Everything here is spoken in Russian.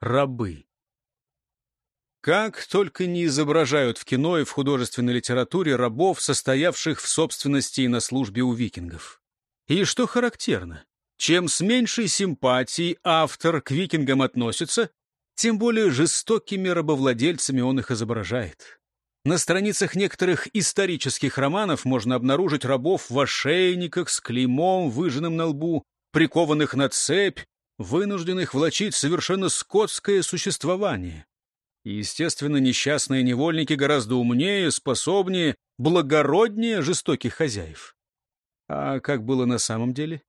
рабы. Как только не изображают в кино и в художественной литературе рабов, состоявших в собственности и на службе у викингов. И что характерно, чем с меньшей симпатией автор к викингам относится, тем более жестокими рабовладельцами он их изображает. На страницах некоторых исторических романов можно обнаружить рабов в ошейниках с клеймом, выжженным на лбу, прикованных на цепь, вынужденных влачить совершенно скотское существование. И, естественно, несчастные невольники гораздо умнее, способнее, благороднее жестоких хозяев. А как было на самом деле?